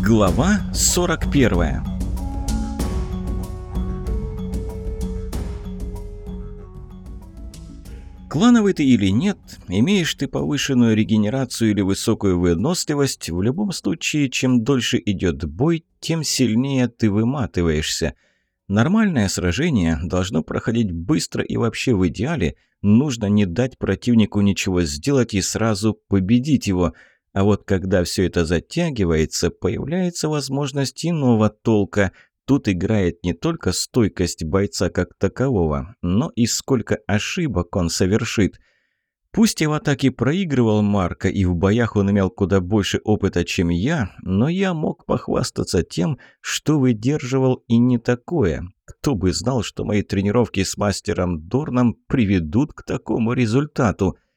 Глава 41 Клановый ты или нет, имеешь ты повышенную регенерацию или высокую выносливость, в любом случае, чем дольше идет бой, тем сильнее ты выматываешься. Нормальное сражение должно проходить быстро и вообще в идеале. Нужно не дать противнику ничего сделать и сразу победить его – а вот когда все это затягивается, появляется возможность иного толка. Тут играет не только стойкость бойца как такового, но и сколько ошибок он совершит. Пусть я в атаке проигрывал Марка, и в боях он имел куда больше опыта, чем я, но я мог похвастаться тем, что выдерживал и не такое. Кто бы знал, что мои тренировки с мастером Дорном приведут к такому результату –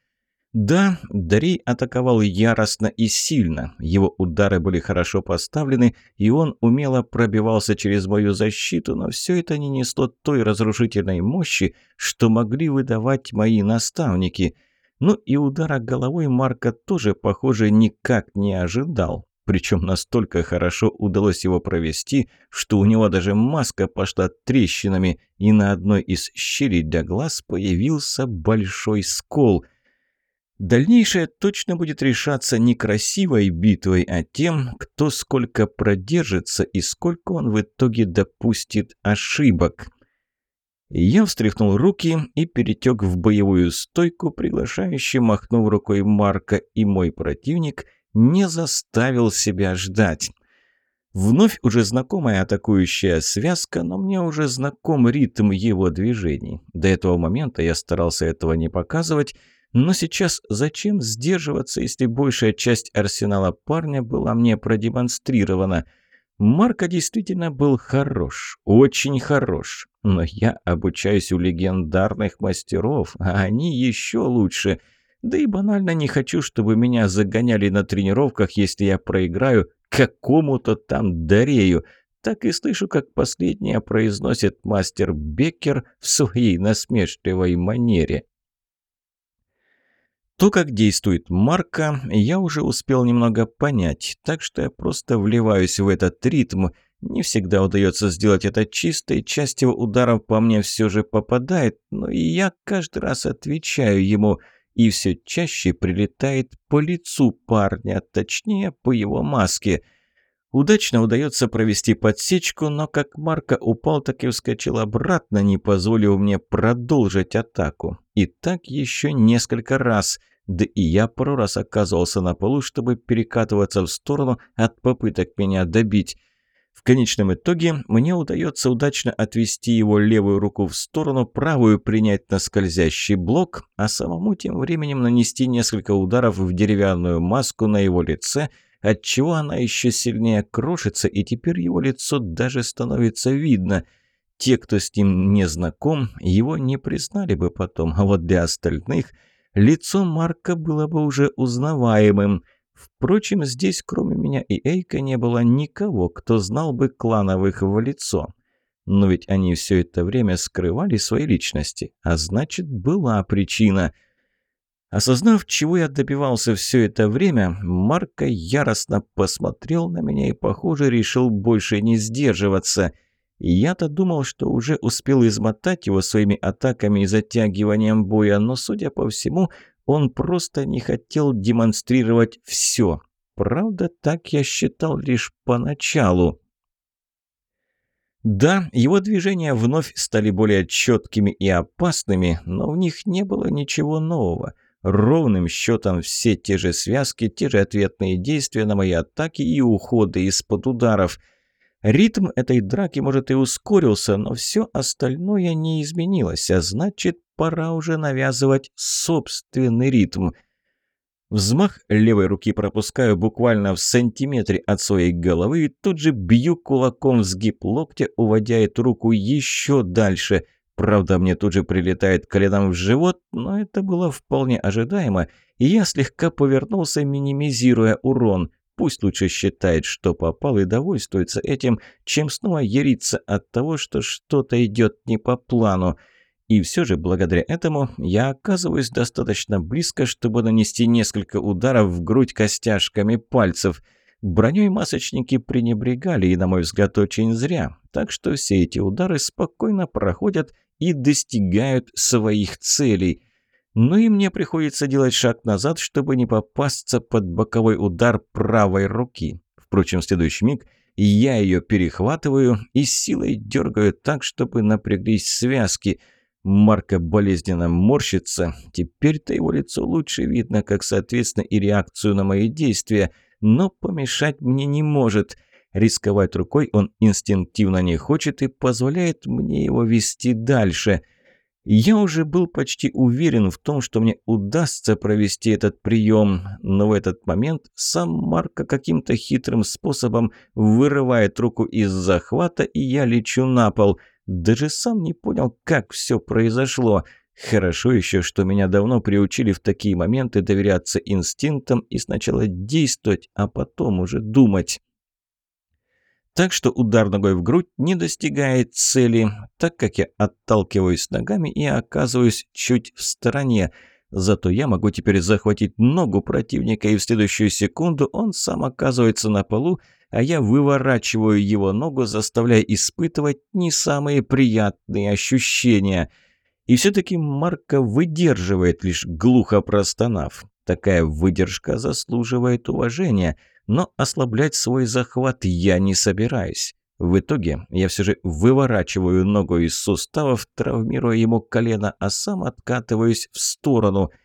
да, Дарей атаковал яростно и сильно. Его удары были хорошо поставлены, и он умело пробивался через мою защиту, но все это не несло той разрушительной мощи, что могли выдавать мои наставники. Ну и удара головой Марка тоже, похоже, никак не ожидал. Причем настолько хорошо удалось его провести, что у него даже маска пошла трещинами, и на одной из щелей для глаз появился большой скол – Дальнейшее точно будет решаться не красивой битвой, а тем, кто сколько продержится и сколько он в итоге допустит ошибок. Я встряхнул руки и перетек в боевую стойку, приглашающе махнув рукой Марка, и мой противник не заставил себя ждать. Вновь уже знакомая атакующая связка, но мне уже знаком ритм его движений. До этого момента я старался этого не показывать, но сейчас зачем сдерживаться, если большая часть арсенала парня была мне продемонстрирована? Марка действительно был хорош, очень хорош. Но я обучаюсь у легендарных мастеров, а они еще лучше. Да и банально не хочу, чтобы меня загоняли на тренировках, если я проиграю какому-то там Дарею. Так и слышу, как последнее произносит мастер Беккер в своей насмешливой манере. То, как действует марка, я уже успел немного понять, так что я просто вливаюсь в этот ритм. Не всегда удается сделать это чисто, и часть его ударов по мне все же попадает, но я каждый раз отвечаю ему, и все чаще прилетает по лицу парня, точнее, по его маске. Удачно удается провести подсечку, но как Марка упал, так и вскочил обратно, не позволив мне продолжить атаку. И так еще несколько раз – да и я пару раз оказывался на полу, чтобы перекатываться в сторону от попыток меня добить. В конечном итоге мне удается удачно отвести его левую руку в сторону, правую принять на скользящий блок, а самому тем временем нанести несколько ударов в деревянную маску на его лице, отчего она еще сильнее крошится, и теперь его лицо даже становится видно. Те, кто с ним не знаком, его не признали бы потом, а вот для остальных – лицо Марка было бы уже узнаваемым. Впрочем, здесь кроме меня и Эйка не было никого, кто знал бы клановых в лицо. Но ведь они все это время скрывали свои личности, а значит, была причина. Осознав, чего я добивался все это время, Марка яростно посмотрел на меня и, похоже, решил больше не сдерживаться – я-то думал, что уже успел измотать его своими атаками и затягиванием боя, но, судя по всему, он просто не хотел демонстрировать все. Правда, так я считал лишь поначалу. Да, его движения вновь стали более четкими и опасными, но в них не было ничего нового. Ровным счетом все те же связки, те же ответные действия на мои атаки и уходы из-под ударов – Ритм этой драки, может, и ускорился, но все остальное не изменилось, а значит, пора уже навязывать собственный ритм. Взмах левой руки пропускаю буквально в сантиметре от своей головы и тут же бью кулаком в сгиб локтя, уводя эту руку еще дальше. Правда, мне тут же прилетает коленом в живот, но это было вполне ожидаемо, и я слегка повернулся, минимизируя урон – Пусть лучше считает, что попал и довольствуется этим, чем снова яриться от того, что что-то идет не по плану. И все же, благодаря этому, я оказываюсь достаточно близко, чтобы нанести несколько ударов в грудь костяшками пальцев. Броней масочники пренебрегали, и, на мой взгляд, очень зря. Так что все эти удары спокойно проходят и достигают своих целей. Но и мне приходится делать шаг назад, чтобы не попасться под боковой удар правой руки. Впрочем, в следующий миг я ее перехватываю и силой дергаю так, чтобы напряглись связки – Марка болезненно морщится. Теперь-то его лицо лучше видно, как, соответственно, и реакцию на мои действия. Но помешать мне не может. Рисковать рукой он инстинктивно не хочет и позволяет мне его вести дальше. Я уже был почти уверен в том, что мне удастся провести этот прием, но в этот момент сам Марка каким-то хитрым способом вырывает руку из захвата, и я лечу на пол – даже сам не понял, как все произошло. Хорошо еще, что меня давно приучили в такие моменты доверяться инстинктам и сначала действовать, а потом уже думать. Так что удар ногой в грудь не достигает цели, так как я отталкиваюсь ногами и оказываюсь чуть в стороне. Зато я могу теперь захватить ногу противника, и в следующую секунду он сам оказывается на полу, а я выворачиваю его ногу, заставляя испытывать не самые приятные ощущения. И все-таки Марка выдерживает, лишь глухо простонав. Такая выдержка заслуживает уважения, но ослаблять свой захват я не собираюсь. В итоге я все же выворачиваю ногу из суставов, травмируя ему колено, а сам откатываюсь в сторону –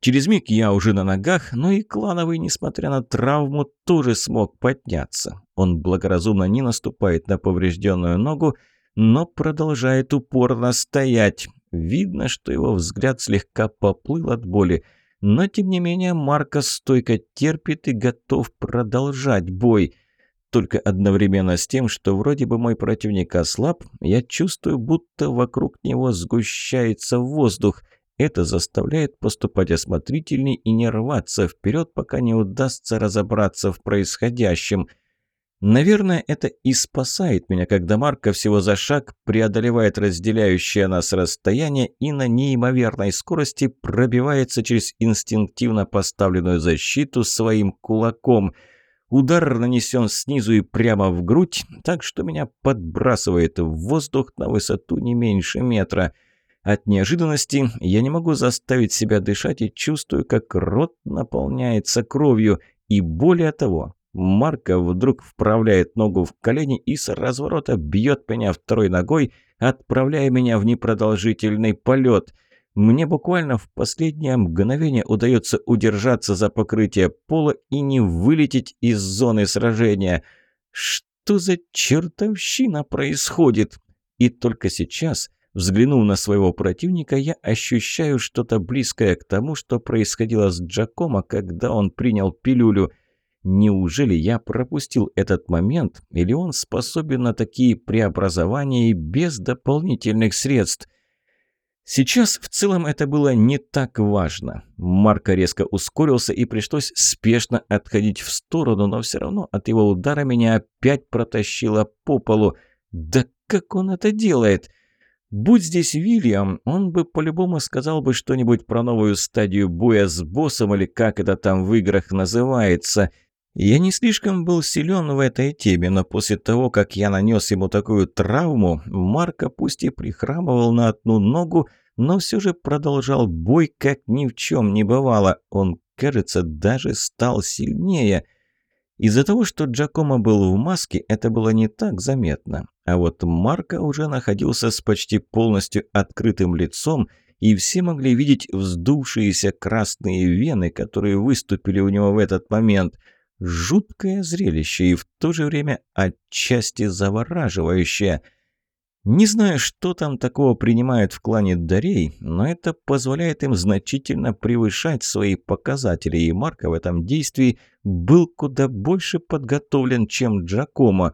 Через миг я уже на ногах, но и клановый, несмотря на травму, тоже смог подняться. Он благоразумно не наступает на поврежденную ногу, но продолжает упорно стоять. Видно, что его взгляд слегка поплыл от боли, но тем не менее Марко стойко терпит и готов продолжать бой. Только одновременно с тем, что вроде бы мой противник ослаб, я чувствую, будто вокруг него сгущается воздух – это заставляет поступать осмотрительней и не рваться вперед, пока не удастся разобраться в происходящем. Наверное, это и спасает меня, когда Марка всего за шаг преодолевает разделяющее нас расстояние и на неимоверной скорости пробивается через инстинктивно поставленную защиту своим кулаком. Удар нанесен снизу и прямо в грудь, так что меня подбрасывает в воздух на высоту не меньше метра – от неожиданности я не могу заставить себя дышать и чувствую, как рот наполняется кровью. И более того, Марка вдруг вправляет ногу в колени и с разворота бьет меня второй ногой, отправляя меня в непродолжительный полет. Мне буквально в последнее мгновение удается удержаться за покрытие пола и не вылететь из зоны сражения. Что за чертовщина происходит? И только сейчас Взглянув на своего противника, я ощущаю что-то близкое к тому, что происходило с Джакомо, когда он принял пилюлю. Неужели я пропустил этот момент, или он способен на такие преобразования без дополнительных средств? Сейчас в целом это было не так важно. Марко резко ускорился и пришлось спешно отходить в сторону, но все равно от его удара меня опять протащило по полу. Да как он это делает? Будь здесь Вильям, он бы по-любому сказал бы что-нибудь про новую стадию боя с боссом или как это там в играх называется. Я не слишком был силен в этой теме, но после того, как я нанес ему такую травму, Марко пусть и прихрамывал на одну ногу, но все же продолжал бой, как ни в чем не бывало. Он, кажется, даже стал сильнее – из-за того, что Джакомо был в маске, это было не так заметно. А вот Марко уже находился с почти полностью открытым лицом, и все могли видеть вздувшиеся красные вены, которые выступили у него в этот момент. Жуткое зрелище и в то же время отчасти завораживающее – не знаю, что там такого принимают в клане Дарей, но это позволяет им значительно превышать свои показатели, и Марко в этом действии был куда больше подготовлен, чем Джакомо.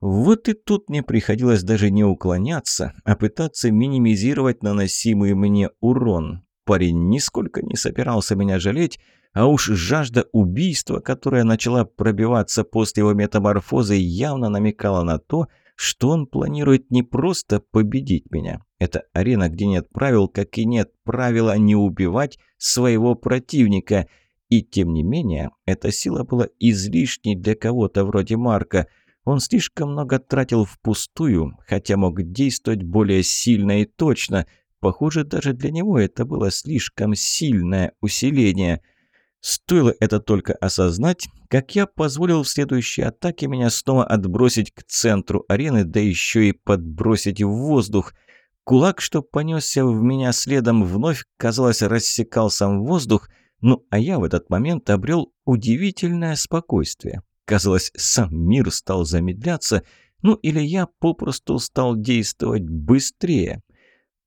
Вот и тут мне приходилось даже не уклоняться, а пытаться минимизировать наносимый мне урон. Парень нисколько не собирался меня жалеть, а уж жажда убийства, которая начала пробиваться после его метаморфозы, явно намекала на то, что он планирует не просто победить меня. Это арена, где нет правил, как и нет правила не убивать своего противника. И тем не менее, эта сила была излишней для кого-то вроде Марка. Он слишком много тратил впустую, хотя мог действовать более сильно и точно. Похоже, даже для него это было слишком сильное усиление. Стоило это только осознать, как я позволил в следующей атаке меня снова отбросить к центру арены, да еще и подбросить в воздух. Кулак, что понесся в меня следом, вновь, казалось, рассекал сам воздух, ну а я в этот момент обрел удивительное спокойствие. Казалось, сам мир стал замедляться, ну или я попросту стал действовать быстрее.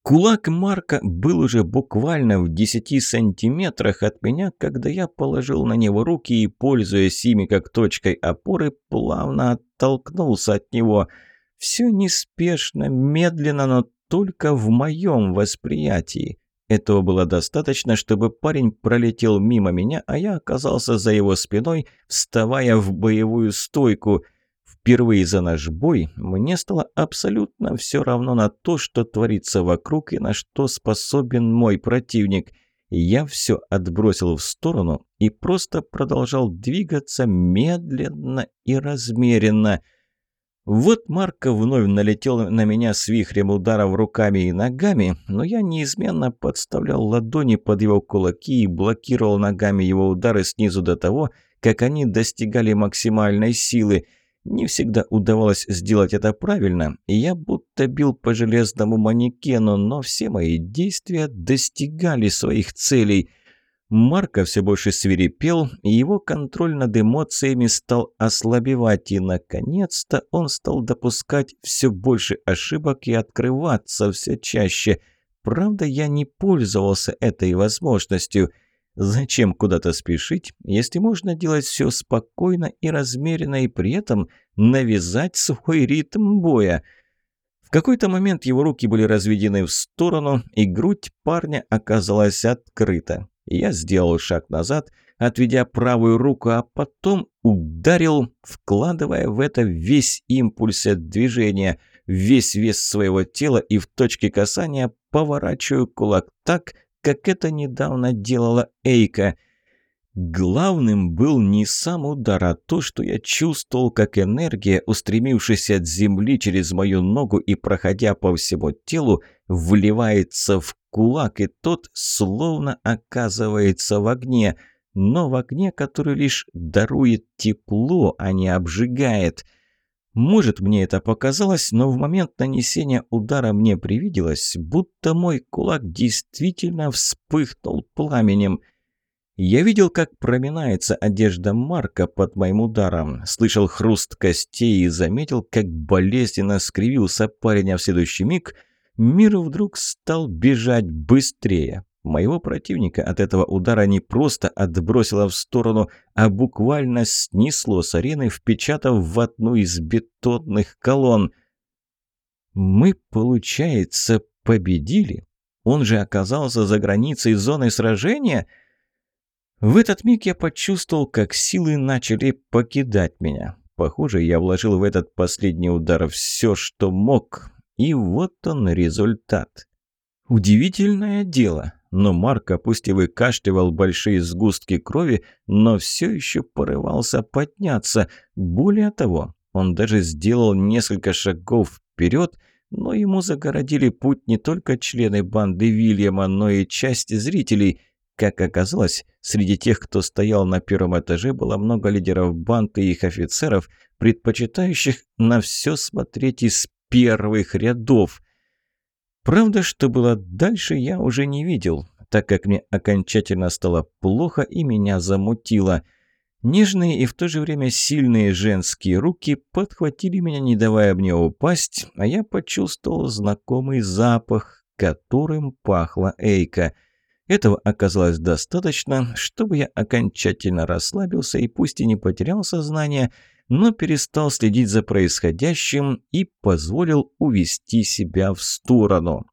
Кулак Марка был уже буквально в десяти сантиметрах от меня, когда я положил на него руки и, пользуясь ими как точкой опоры, плавно оттолкнулся от него. Все неспешно, медленно, но только в моем восприятии. Этого было достаточно, чтобы парень пролетел мимо меня, а я оказался за его спиной, вставая в боевую стойку – Впервые за наш бой мне стало абсолютно все равно на то, что творится вокруг и на что способен мой противник. Я все отбросил в сторону и просто продолжал двигаться медленно и размеренно. Вот Марко вновь налетел на меня с вихрем ударов руками и ногами, но я неизменно подставлял ладони под его кулаки и блокировал ногами его удары снизу до того, как они достигали максимальной силы – не всегда удавалось сделать это правильно, и я будто бил по железному манекену, но все мои действия достигали своих целей. Марко все больше свирепел, и его контроль над эмоциями стал ослабевать, и, наконец-то, он стал допускать все больше ошибок и открываться все чаще. Правда, я не пользовался этой возможностью – Зачем куда-то спешить, если можно делать все спокойно и размеренно и при этом навязать свой ритм боя? В какой-то момент его руки были разведены в сторону, и грудь парня оказалась открыта. Я сделал шаг назад, отведя правую руку, а потом ударил, вкладывая в это весь импульс от движения, весь вес своего тела и в точке касания поворачиваю кулак так, как это недавно делала Эйка. Главным был не сам удар, а то, что я чувствовал, как энергия, устремившись от земли через мою ногу и проходя по всему телу, вливается в кулак, и тот словно оказывается в огне, но в огне, который лишь дарует тепло, а не обжигает – может, мне это показалось, но в момент нанесения удара мне привиделось, будто мой кулак действительно вспыхнул пламенем. Я видел, как проминается одежда Марка под моим ударом, слышал хруст костей и заметил, как болезненно скривился парень, а в следующий миг мир вдруг стал бежать быстрее. Моего противника от этого удара не просто отбросило в сторону, а буквально снесло с арены, впечатав в одну из бетонных колонн. Мы, получается, победили? Он же оказался за границей зоны сражения? В этот миг я почувствовал, как силы начали покидать меня. Похоже, я вложил в этот последний удар все, что мог. И вот он результат. Удивительное дело но Марк, пусть и выкашливал большие сгустки крови, но все еще порывался подняться. Более того, он даже сделал несколько шагов вперед, но ему загородили путь не только члены банды Вильяма, но и часть зрителей. Как оказалось, среди тех, кто стоял на первом этаже, было много лидеров банды и их офицеров, предпочитающих на все смотреть из первых рядов. Правда, что было дальше, я уже не видел, так как мне окончательно стало плохо и меня замутило. Нежные и в то же время сильные женские руки подхватили меня, не давая мне упасть, а я почувствовал знакомый запах, которым пахла Эйка. Этого оказалось достаточно, чтобы я окончательно расслабился и пусть и не потерял сознание, но перестал следить за происходящим и позволил увести себя в сторону.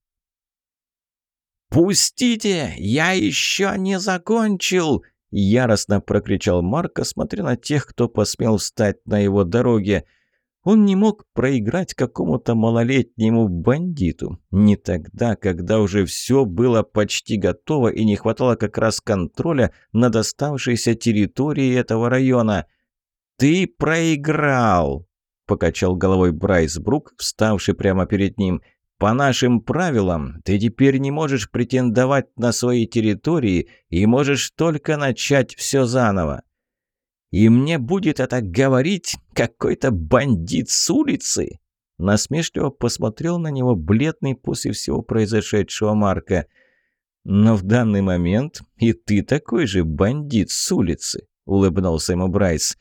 «Пустите! Я еще не закончил!» Яростно прокричал Марко, смотря на тех, кто посмел встать на его дороге. Он не мог проиграть какому-то малолетнему бандиту. Не тогда, когда уже все было почти готово и не хватало как раз контроля над оставшейся территорией этого района. «Ты проиграл!» – покачал головой Брайс Брук, вставший прямо перед ним. «По нашим правилам, ты теперь не можешь претендовать на свои территории и можешь только начать все заново. И мне будет это говорить какой-то бандит с улицы?» Насмешливо посмотрел на него бледный после всего произошедшего Марка. «Но в данный момент и ты такой же бандит с улицы», — улыбнулся ему Брайс.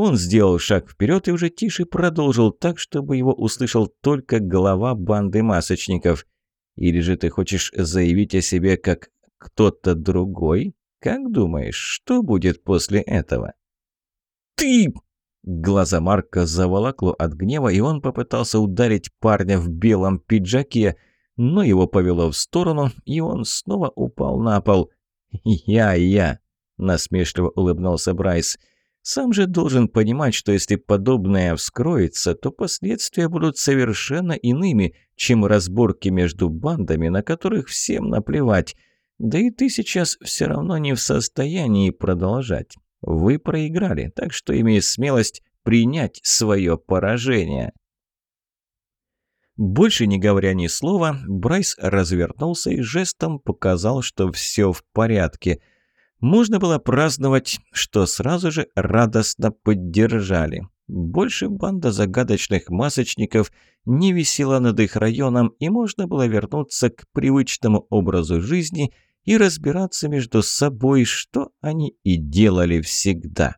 Он сделал шаг вперед и уже тише продолжил так, чтобы его услышал только глава банды масочников. «Или же ты хочешь заявить о себе как кто-то другой? Как думаешь, что будет после этого?» ты!» Глаза Марка заволокло от гнева, и он попытался ударить парня в белом пиджаке, но его повело в сторону, и он снова упал на пол. «Я, я!» – насмешливо улыбнулся Брайс. «Сам же должен понимать, что если подобное вскроется, то последствия будут совершенно иными, чем разборки между бандами, на которых всем наплевать. Да и ты сейчас все равно не в состоянии продолжать. Вы проиграли, так что имею смелость принять свое поражение. Больше не говоря ни слова, Брайс развернулся и жестом показал, что все в порядке. Можно было праздновать, что сразу же радостно поддержали. Больше банда загадочных масочников не висела над их районом, и можно было вернуться к привычному образу жизни – и разбираться между собой, что они и делали всегда.